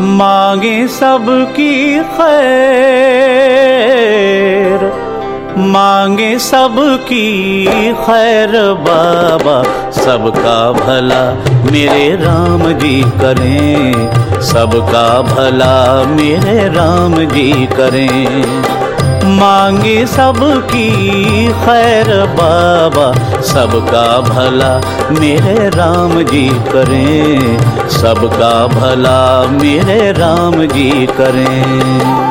मांगे सबकी खैर। मांगे सबकी खैर, बाबा, सबका भला मेरे राम जी करें। सबका भला मेरे राम जी करें। मांगे सबकी खैर बाबा, सबका भला मेरे राम जी करें, सबका भला मेरे राम जी करें।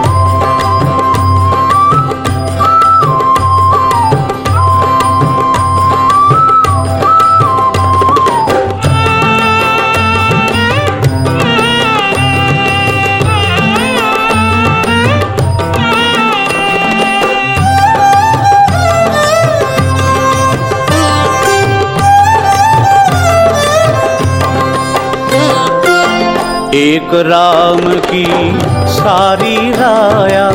एक राम की सारी राया,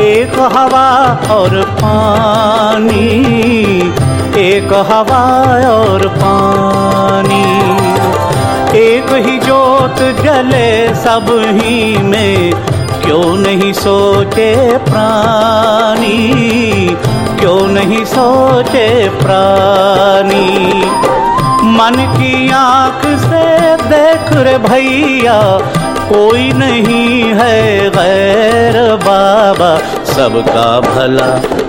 एक हवा और पानी, एक हवा और पानी। एक ही जोत जले सब ही में, क्यों नहीं सोचे प्राणी, क्यों नहीं सोचे प्राणी? मन की आँख से देख रे भैया, कोई नहीं है गैर बाबा। सबका भला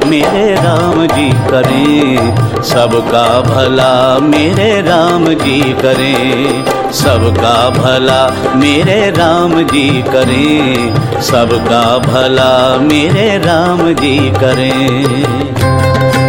मेरे राम जी करें, सबका भला मेरे राम जी करें, सबका भला मेरे राम जी करें, सबका भला मेरे राम जी करें।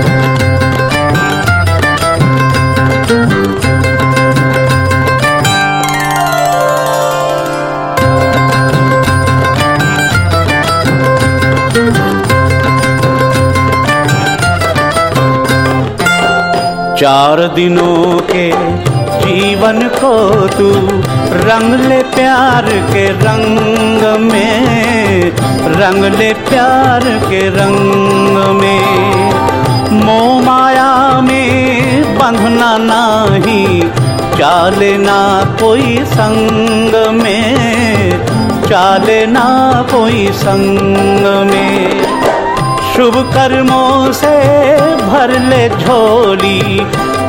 चार दिनों के जीवन को तू रंग ले प्यार के रंग में, रंग ले प्यार के रंग में। मोह माया में बंधना नहीं, चाले ना कोई संग में, चाले ना कोई संग में। शुभ कर्मों से भर ले झोली,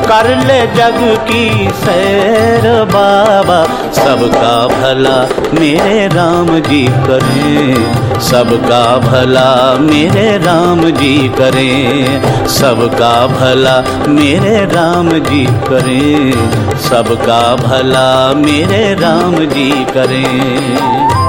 कर ले जग की सैर बाबा। सबका भला मेरे राम जी करें, सबका भला मेरे राम जी करें, सबका भला मेरे राम जी करें, सबका भला मेरे राम जी करें।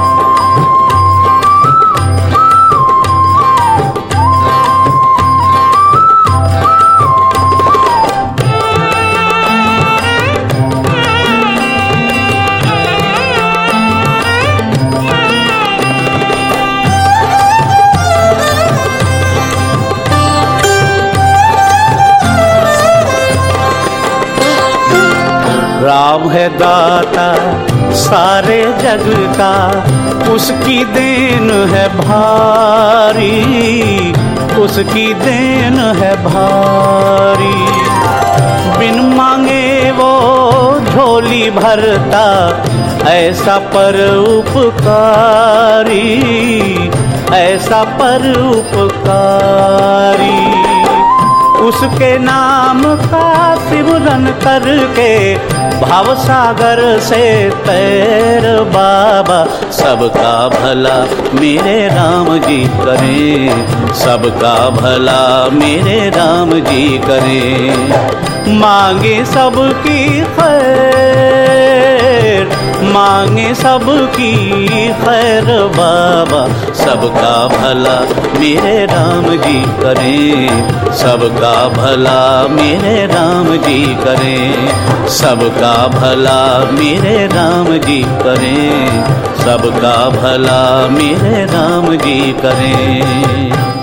राम है दाता, सारे जग का, उसकी देन है भारी, उसकी देन है भारी। बिन मांगे वो झोली भरता, ऐसा पर उपकारी, ऐसा पर उपकारी। उसके नाम का सिमरन करके भाव सागर से तैर बाबा, सबका भला मेरे राम जी करें, सबका भला मेरे राम जी करें। मांगे सबकी खैर। मांगे सबकी खैर बाबा। सबका भला मेरे राम जी करें। सबका भला मेरे राम जी करें। सबका भला मेरे राम जी करें। सबका भला मेरे राम जी करें।